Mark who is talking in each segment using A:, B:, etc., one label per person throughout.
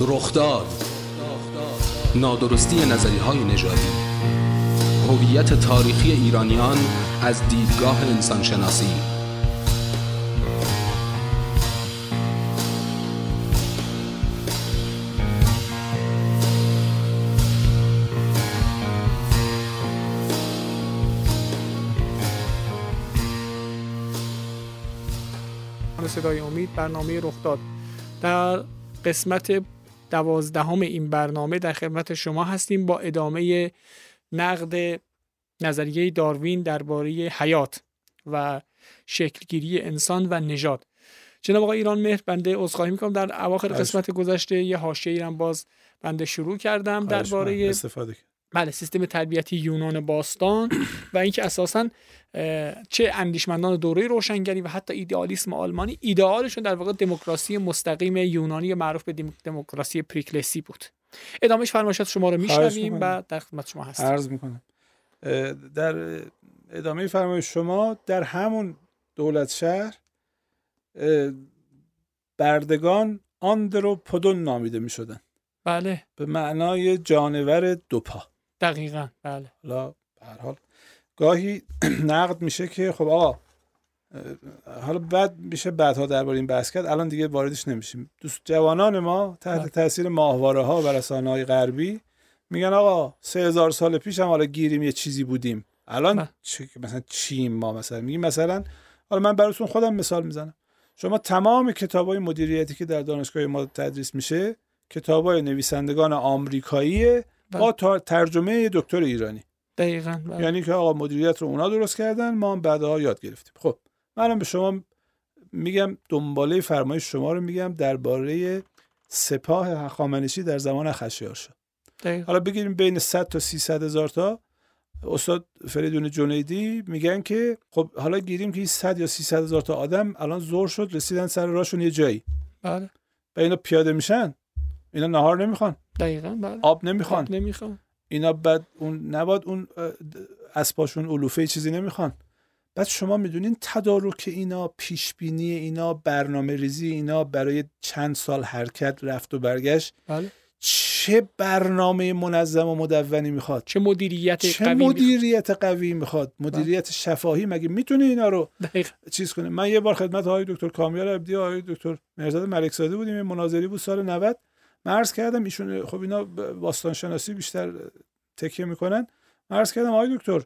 A: رخداد نادرستی نظری های نژادی. هویت تاریخی ایرانیان از دیدگاه انسانشناسی.
B: صدای امید برنامه رخداد در قسمت دوازدهم این برنامه در خدمت شما هستیم با ادامه نقد نظریه داروین درباره حیات و شکلگیری انسان و نژاد. جناب آقای ایران مهر بنده عذرخواهی می‌کنم. در اواخر قسمت گذشته یه حاشیه‌ای هم باز بنده شروع کردم درباره
C: استفاده
B: بله سیستم تربیتی یونان باستان و اینکه اساسا چه اندیشمندان دوره روشنگری و حتی ایدئالیسم آلمانی ایدئالشون در واقع دموکراسی مستقیم یونانی معروف به دموکراسی پریکلسی بود. ادامهش فرمایشات شما رو میشنویم و در خدمت شما هستیم
C: عرض می‌کنم. در ادامه فرمایش شما در همون دولت شهر بردگان آندروپودون نامیده می شدن
B: بله.
C: به معنای جانور دوپا.
B: دقیقا. بله.
C: حالا به هر حال گاهی نقد میشه که خب آقا حالا بعد میشه بعدها درباره این بحث کرد الان دیگه واردش نمیشیم. دوست جوانان ما تحت تاثیر ماهواره ها و رسانه های غربی میگن آقا سه هزار سال پیش هم حالا گیریم یه چیزی بودیم. الان چه مثلا چیم ما مثلا میگیم مثلا حالا من براتون خودم مثال می‌زنم. شما تمام کتاب های مدیریتی که در دانشگاه ما تدریس میشه کتاب های نویسندگان آمریکایی با ترجمه دکتر ایرانی.
B: دقیقا
C: یعنی که آقا مدیریت رو اونا درست کردن ما هم بعدها یاد گرفتیم. خب منم به شما میگم دنباله فرمایش شما رو میگم درباره سپاه هخامنشی در زمان اخشیار شد. حالا بگیریم بین 100 تا 300 هزار تا. استاد فریدون جنیدی میگن که خب حالا گیریم که 100 یا 300 هزار تا آدم الان زور شد رسیدن سر راهشون یه جایی.
B: بله.
C: و اینا پیاده میشن؟ اینا نهار نمی‌خوان.
B: دقیقاً بله.
C: آب نمی‌خوان.
B: آب نمی‌خوان.
C: اینا بعد اون نباد اون اسباشون علوفه چیزی نمی‌خوان. بعد شما می‌دونین تدارک اینا پیش بینی اینا برنامه ریزی اینا برای چند سال حرکت رفت و برگشت.
B: بله.
C: چه برنامه منظم و مدونی می‌خواد؟
B: چه مدیریت
C: چه
B: قوی
C: مدیریت قوی می‌خواد؟ مدیریت شفاهی مگه می‌تونه اینا رو
B: دقیقا.
C: چیز کنه من یه بار خدمت های دکتر کامیار عبدی های دکتر مرزاد ملکزاده بودیم مناظری بود سال 90 مرز کردم ایشون خب اینا باستان شناسی بیشتر تکیه می‌کنن. مرز کردم آقای دکتر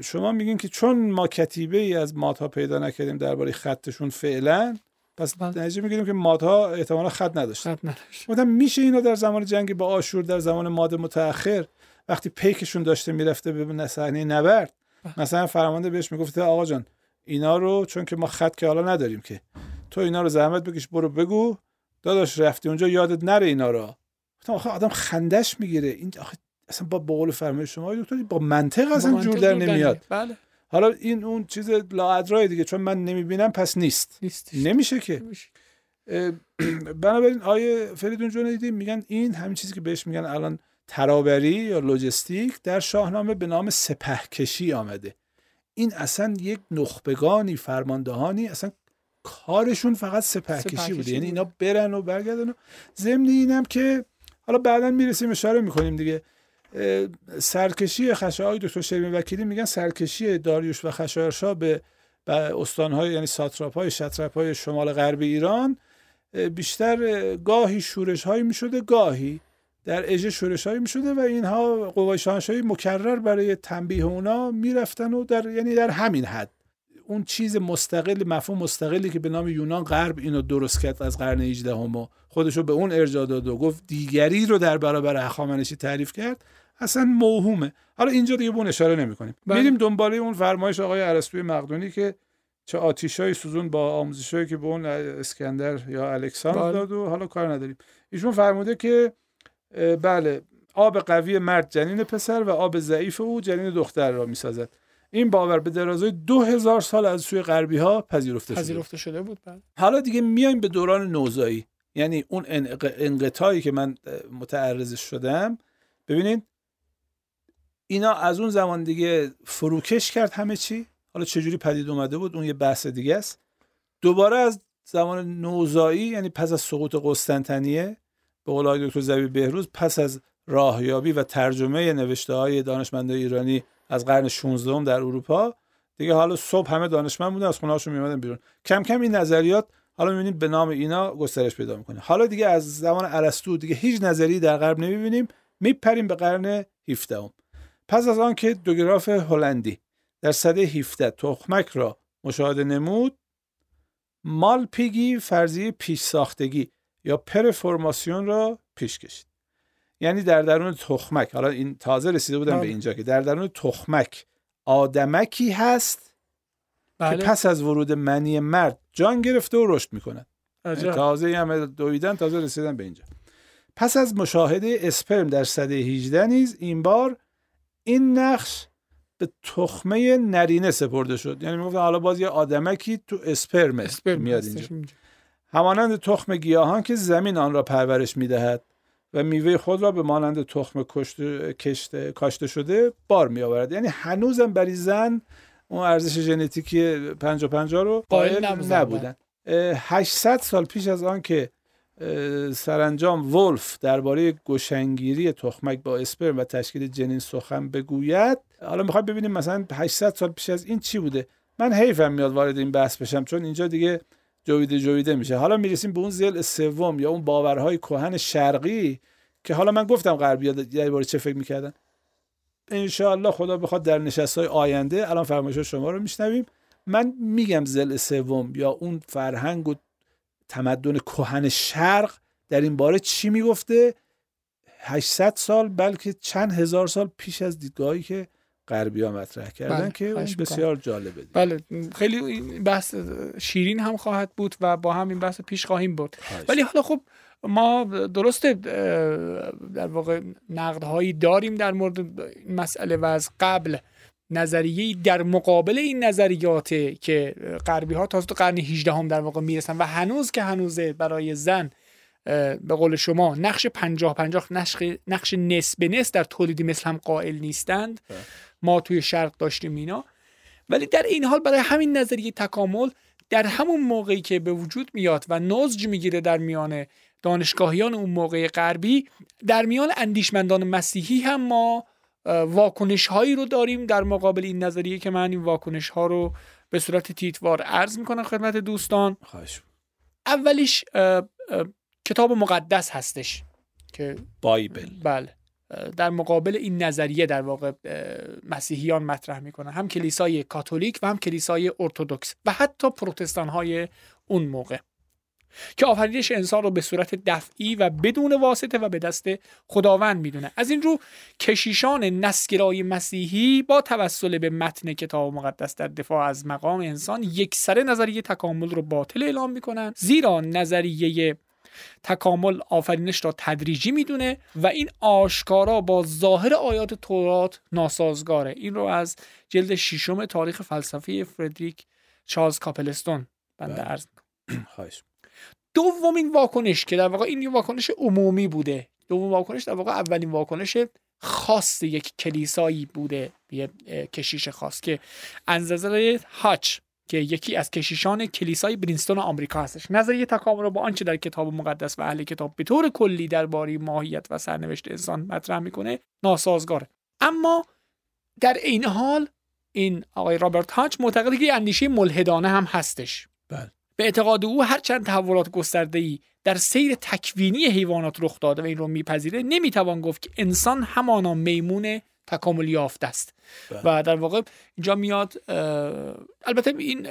C: شما میگین که چون ما کتیبه ای از مادها پیدا نکردیم درباره خطشون فعلا پس نتیجه می‌گیریم که مادها احتمالا خط نداشت
B: خط
C: میشه اینا در زمان جنگ با آشور در زمان ماد متأخر وقتی پیکشون داشته می‌رفته به صحنه نبرد مثلا فرمانده بهش می‌گفته آقا جان اینا رو چون که ما خط که حالا نداریم که تو اینا رو زحمت بکش برو بگو داداش رفتی اونجا یادت نره اینا رو آخه آدم خندش می‌گیره. این آخه اصلا با بقول فرمای شما دکتر با منطق اصلا جور در نمیاد.
B: بله.
C: حالا این اون چیز لاادرای دیگه چون من نمی‌بینم پس نیست.
B: نیست
C: نمیشه که. بنابراین آیه فریدون جنیدی میگن این همین چیزی که بهش میگن الان ترابری یا لوجستیک در شاهنامه به نام سپهکشی آمده. این اصلا یک نخبگانی فرماندهانی اصلا کارشون فقط سپهکشی سپه بوده یعنی اینا برن و برگردن و ضمن اینم که حالا بعدا می‌رسیم اشاره می‌کنیم دیگه. سرکشی خشایار دکتر شیرین وکیلی میگن سرکشی داریوش و خشایارشا به استانهای یعنی ساتراپ های شطرپ های شمال غرب ایران بیشتر گاهی شورش هایی می‌شده گاهی در اژه شورش هایی می‌شده و اینها قوای شاهنشاهی مکرر برای تنبیه اونا می‌رفتن و در یعنی در همین حد. اون چیز مستقل مفهوم مستقلی که به نام یونان غرب اینو درست کرد از قرن 18 هم خودشو به اون ارجاع داد و گفت دیگری رو در برابر هخامنشی تعریف کرد. اصلا موهومه. حالا اینجا دیگه اون اشاره نمی کنیم میریم دنباله اون فرمایش آقای ارسطوی مقدونی که چه آتیشای سوزون با آموزشایی که به اون اسکندر یا الکساندر داد و حالا کار نداریم. ایشون فرموده که بله آب قوی مرد جنین پسر و آب ضعیف او جنین دختر را می‌سازد. این باور به درازای دو هزار سال از سوی غربی ها پذیرفته,
B: پذیرفته شده بود بله.
C: حالا دیگه میایم به دوران نوزایی. یعنی اون انقطاعی که من متعرض شدم. ببینید اینا از اون زمان دیگه فروکش کرد همه چی. حالا چجوری پدید اومده بود اون یه بحث دیگه است. دوباره از زمان نوزایی یعنی پس از سقوط قسطنطنیه به قول دکتر زبی بهروز پس از راهیابی و ترجمه نوشته های دانشمندان ایرانی از قرن 16 در اروپا. دیگه حالا صبح همه دانشمند بودن از خونه هاشون میومدن بیرون. کم کم این نظریات حالا می‌بینیم به نام اینا گسترش پیدا می‌کنه. حالا دیگه از زمان ارسطو دیگه هیچ نظری در غرب نمی‌بینیم. میپریم به قرن 17 پس از آنکه دوگراف هلندی در سده 17 تخمک را مشاهده نمود مالپیگی فرضیه پیش ساختگی یا پرفورماسیون را پیش کشید. یعنی در درون تخمک. حالا این تازه رسیده بودم به
B: بله.
C: اینجا که در درون تخمک. آدمکی هست
B: بله.
C: که پس از ورود منی مرد جان گرفته و رشد می‌کنن
B: عجب.
C: تازه هم دویدن تازه رسیدن به اینجا. پس از مشاهده اسپرم در سده 18 نیز این بار این نقش به تخمه نرینه سپرده شد. یعنی می‌گفتن حالا باز یه آدمکی تو اسپرم,
B: اسپرم
C: میاد اینجا. همانند تخم گیاهان که زمین آن را پرورش می‌دهد. و میوه خود را به مانند تخم کشته، کشته، کاشته شده بار می آورد یعنی هنوزم برای زن اون ارزش ژنتیکی 50 50 رو
B: قائل نبودن.
C: نبودن. اه، 800 سال پیش از آن که سرانجام ولف درباره گشنگیری تخمک با اسپرم و تشکیل جنین سخن بگوید. حالا می‌خوایم ببینیم مثلا 800 سال پیش از این چی بوده؟ من حیفم میاد وارد این بحث بشم چون اینجا دیگه جویده جویده میشه. حالا می‌رسیم به اون زل سوم یا اون باورهای کهن شرقی که حالا من گفتم غربی درباره چه فکر می‌کردن. انشاءالله خدا بخواد در نشست های آینده الان فرمایش شما رو میشنویم. من میگم زل سوم یا اون فرهنگ و تمدن کهن شرق در این باره چی می‌گفته؟ 800 سال بلکه چند هزار سال پیش از دیدگاهی که غربی ها مطرح کردن
B: بله،
C: که اون. بسیار جالبه دیگه.
B: بله خیلی این بحث شیرین هم خواهد بود و با هم این بحث پیش خواهیم برد. ولی حالا خب ما درسته در واقع نقدهایی داریم در مورد این مسئله و از قبل نظریه در مقابل این نظریات که غربی ها تو قرن 18 هم در واقع می‌رسن و هنوز که هنوزه برای زن به قول شما نقش پنجاه پنجاه نقش, نقش نصف به نصف در تولید مثل هم قائل نیستند. ما توی شرق داشتیم اینا. ولی در این حال برای همین نظریه تکامل در همون موقعی که به وجود میاد و نضج می‌گیره در میان دانشگاهیان اون موقع غربی در میان اندیشمندان مسیحی هم ما واکنش هایی رو داریم در مقابل این نظریه که من این واکنش ها رو به صورت تیتوار عرض می‌کنم خدمت دوستان.
C: خواهش.
B: اولیش کتاب مقدس هستش که
C: بایبل.
B: بله. در مقابل این نظریه در واقع مسیحیان مطرح می‌کنن هم کلیسای کاتولیک و هم کلیسای ارتودکس و حتی پروتستان های اون موقع. که آفرینش انسان رو به صورت دفعی و بدون واسطه و به دست خداوند می‌دونه. از این رو کشیشان نسگرای مسیحی با توسل به متن کتاب مقدس در دفاع از مقام انسان یک سر نظریه تکامل رو باطل اعلام می‌کنن. زیرا نظریه تکامل آفرینش را تدریجی می‌دونه و این آشکارا با ظاهر آیات تورات ناسازگاره این رو از جلد ششم تاریخ فلسفه فردریک چارلز کاپلستون بنده
C: بله.
B: عرض.
C: خواهش
B: دومین واکنش که در واقع این یه واکنش عمومی بوده دومین واکنش در واقع اولین واکنش خاص یک کلیسایی بوده یه کشیش خاص که نظر هاچ که یکی از کشیشان کلیسای برینستون آمریکا هستش. نظریه تکامل رو با آنچه در کتاب مقدس و اهل کتاب به طور کلی درباره ماهیت و سرنوشت انسان مطرح می‌کنه ناسازگاره. اما در این حال این آقای رابرت هاچ معتقده که اندیشه ملحدانه هم هستش.
C: بله.
B: به اعتقاد او هر چند تحولات گسترده‌ای در سیر تکوینی حیوانات رخ داده و این رو میپذیره نمی‌توان گفت که انسان همانا میمون تکامل یافته است
C: بله.
B: و در واقع اینجا میاد البته این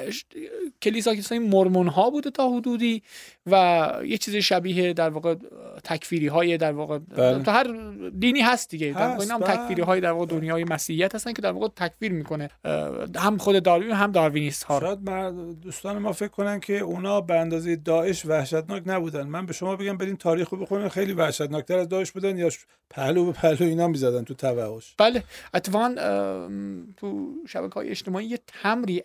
B: کلیسا کلیسای مرمون ها بوده تا حدودی و یه چیز شبیه در واقع تکفیری های در واقع
C: بله.
B: تو هر دینی هست دیگه در
C: هست،
B: اینا هم
C: بله.
B: تکفیری های در واقع دنیای مسیحیت هستن که در واقع تکفیر می‌کنه هم خود داروین هم داروینیست ها.
C: شاید دوستان ما فکر کنن که اونا به اندازه داعش وحشتناک نبودن من به شما بگم برین تاریخ رو بخونین خیلی وحشتناکتر از داعش بودن یا پهلو به پهلو اینا می‌زدن تو توحش
B: بله ام، تو شبکه های اجتماعی یه تمری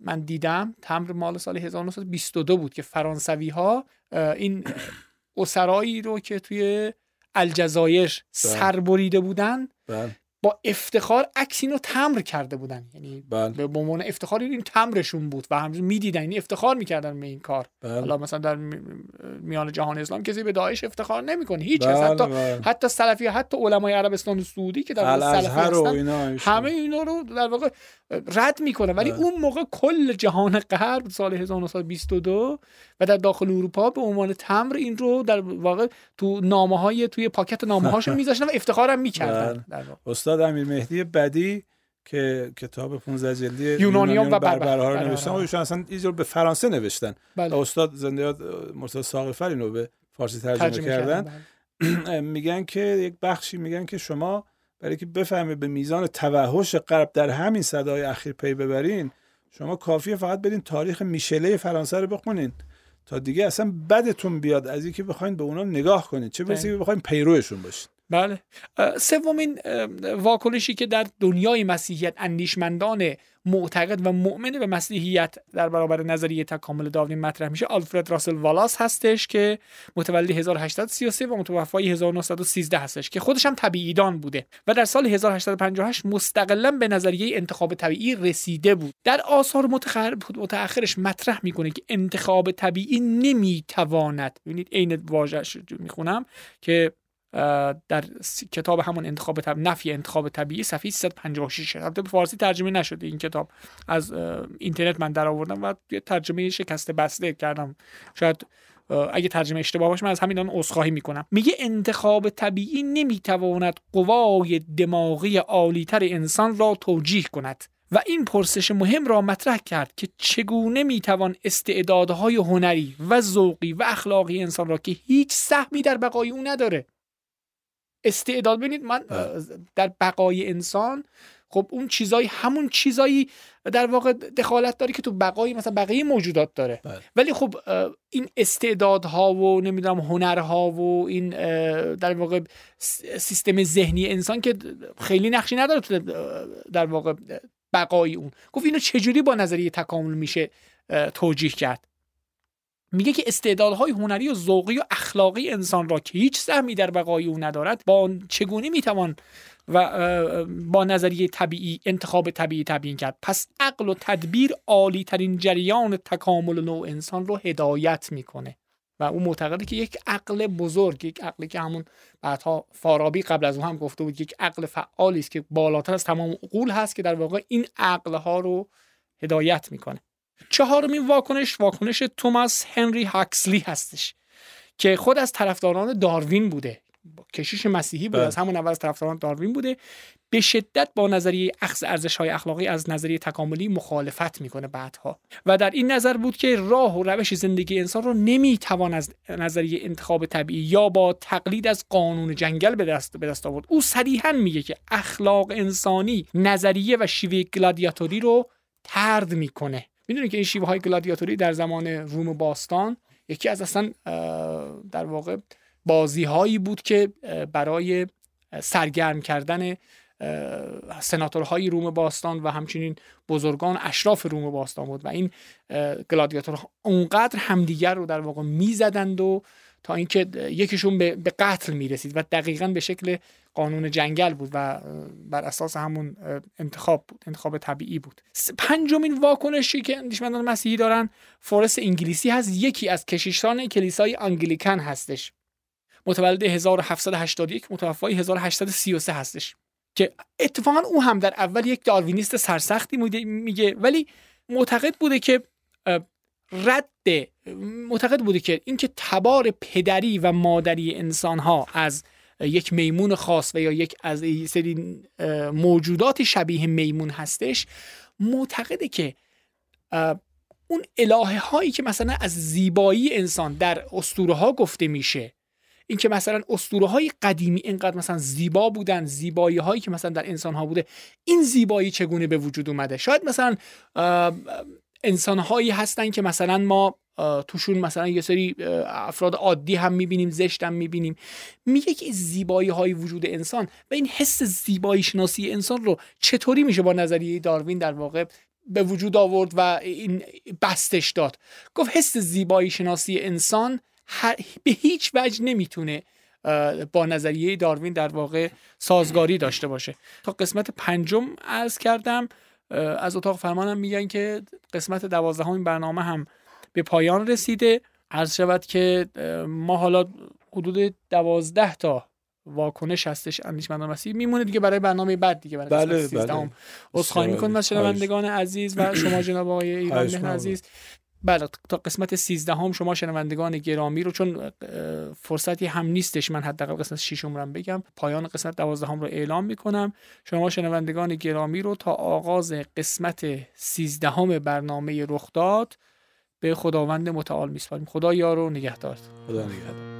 B: من دیدم تمر مال سال 1922 بود که فرانسوی ها این اسرایی رو که توی الجزایر سر بریده بودن
C: بله.
B: با افتخار عکس اینو تمر کرده بودن یعنی
C: بله.
B: به عنوان افتخار این تمرشون بود و همچنین می‌دیدن یعنی افتخار می‌کردن به این کار
C: بله.
B: حالا مثلا در می- میان جهان اسلام کسی به داعش افتخار نمی‌کنه هیچ
C: بله،
B: حتی
C: بله.
B: حتی سلفی حتی علمای عربستان سعودی که در سلفی. همه اینا رو در واقع رد می‌کنه ولی
C: بله.
B: اون موقع کل جهان غرب سال 1922 و در داخل اروپا به عنوان تمر این رو در واقع تو نامه های توی پاکت نامه هاشون میذاشتن و افتخارم می‌کردن.
C: استاد امیر مهدی بدی که کتاب 15 جلدی
B: یونانیان و بربر-
C: بربرها رو. نوشتن و ایشون اصلا ایشون به فرانسه نوشتن
B: بله.
C: استاد زنده یاد مرتضی ساقفر اینو به فارسی ترجمه,
B: ترجمه
C: کردن
B: بله.
C: میگن که یک بخشی میگن که شما برای که بفهمه به میزان توحش غرب در همین صدای اخیر پی ببرین شما کافیه فقط برین تاریخ میشله فرانسه رو بخونین تا دیگه اصلا بدتون بیاد از اینکه بخواین به اونا نگاه کنین چه برسه که بخواین پیروشون باشین
B: بله. سومین واکنشی که در دنیای مسیحیت اندیشمندان معتقد و مؤمن به مسیحیت در برابر نظریه تکامل داروین مطرح میشه آلفرد راسل والاس هستش که متولد 1833 و متوفای 1913 هستش که خودش هم طبیعیدان بوده و در سال 1858 مستقلا به نظریه انتخاب طبیعی رسیده بود. در آثار متخر... متأخرش مطرح می‌کنه که انتخاب طبیعی نمی‌تواند ببینید عین واژه‌اش رو می‌خونم که در کتاب همون انتخاب طب... نفی انتخاب طبیعی صفحه 356 البته به فارسی ترجمه نشده این کتاب. از اینترنت من در آوردم و یه ترجمه شکسته بسته کردم. شاید اگه ترجمه اشتباه باشه من از همین الان عذرخواهی می‌کنم. میگه انتخاب طبیعی نمی‌تواند قوای دماغی عالیتر انسان را توجیه کند. و این پرسش مهم را مطرح کرد که چگونه می‌توان استعدادهای هنری و ذوقی و اخلاقی انسان را که هیچ سهمی در بقای او نداره استعداد ببینید من در بقای انسان خب اون چیزایی همون چیزایی در واقع دخالت داره که تو بقای مثلا بقیه موجودات داره.
C: بله.
B: ولی خب این استعدادها و نمی‌دونم هنرها و این در واقع سیستم ذهنی انسان که خیلی نقشی نداره تو در واقع بقای اون. گفت اینو چجوری با نظریه تکامل میشه توجیه کرد؟ میگه که استعدادهای هنری و ذوقی و اخلاقی انسان را که هیچ سهمی در بقای او ندارد با چگونه می‌توان و با نظریه طبیعی انتخاب طبیعی تبیین کرد؟ پس عقل و تدبیر عالی ترین جریان تکامل نوع انسان رو هدایت می‌کنه. و او معتقده که یک عقل بزرگ یک عقلی که همون بعدها فارابی قبل از او هم گفته بود یک عقل فعالی است که بالاتر از تمام عقول هست که در واقع این عقل ها رو هدایت می‌کنه. چهارمین واکنش واکنش توماس هنری هاکسلی هستش که خود از طرفداران داروین بوده. کشیش مسیحی بود
C: بله.
B: از همون اول از طرفداران داروین بوده. به شدت با نظریه اخذ ارزش های اخلاقی از نظریه تکاملی مخالفت می‌کنه بعدها. و در این نظر بود که راه و روش زندگی انسان رو نمی‌توان از نظریه انتخاب طبیعی یا با تقلید از قانون جنگل به دست به دست آورد. او صریحا میگه که اخلاق انسانی نظریه و شیوه گلادیاتوری رو ترد می‌کنه. می‌دونی که این شیوه های گلادیاتوری در زمان روم باستان یکی از اصلا در واقع بازی هایی بود که برای سرگرم کردن سناتورهای روم باستان و همچنین بزرگان اشراف روم باستان بود و این گلادیاتورها اونقدر همدیگر رو در واقع می‌زدند و تا اینکه یکیشون به قتل می‌رسید و دقیقا به شکل قانون جنگل بود و بر اساس همون انتخاب بود انتخاب طبیعی بود. پنجمین واکنشی که اندیشمندان مسیحی دارن فورس انگلیسی هست یکی از کشیشان کلیسای انگلیکن هستش. متولد 1781 متوفای 1833 هستش. که اتفاقا او هم در اول یک داروینیست سرسختی میگه. ولی معتقد بوده که رد معتقد بوده که اینکه تبار پدری و مادری انسان ها از یک میمون خاص و یا یک از سری موجودات شبیه میمون هستش معتقده که اون الهه هایی که مثلا از زیبایی انسان در اسطوره ها گفته میشه اینکه مثلا اسطوره های قدیمی اینقدر مثلا زیبا بودن زیبایی هایی که مثلا در انسان ها بوده این زیبایی چگونه به وجود اومده؟ شاید مثلا انسان هایی هستن که مثلا ما توشون مثلا یه سری افراد عادی هم می‌بینیم زشت هم می‌بینیم. میگه که زیبایی های وجود انسان و این حس زیبایی شناسی انسان رو چطوری میشه با نظریه داروین در واقع به وجود آورد و این بستش داد؟ گفت حس زیبایی شناسی انسان به هیچ وجه نمی‌تونه با نظریه داروین در واقع سازگاری داشته باشه. تا قسمت پنجم از کردم از اتاق فرمانم میگن که قسمت دوازدهم برنامه هم به پایان رسیده. عرض شود که ما حالا حدود دوازده تا واکنش هستش اندیشمندان مسیح میمونه دیگه برای برنامه بعد دیگه برای
C: بله
B: قسمت 13
C: بله.
B: عذرخواهی می‌کنم از شنوندگان عزیز و شما جناب آقای ایران. عزیز. بله تا قسمت 13 هم شما شنوندگان گرامی رو چون فرصتی هم نیستش من حداقل قسمت 6 رو بگم. پایان قسمت 12 هم رو اعلام می‌کنم. شما شنوندگان گرامی رو تا آغاز قسمت 13 هم برنامه رخداد به خداوند متعال میسپاریم. خدا یار و نگهدار.
C: خدا نگهدار.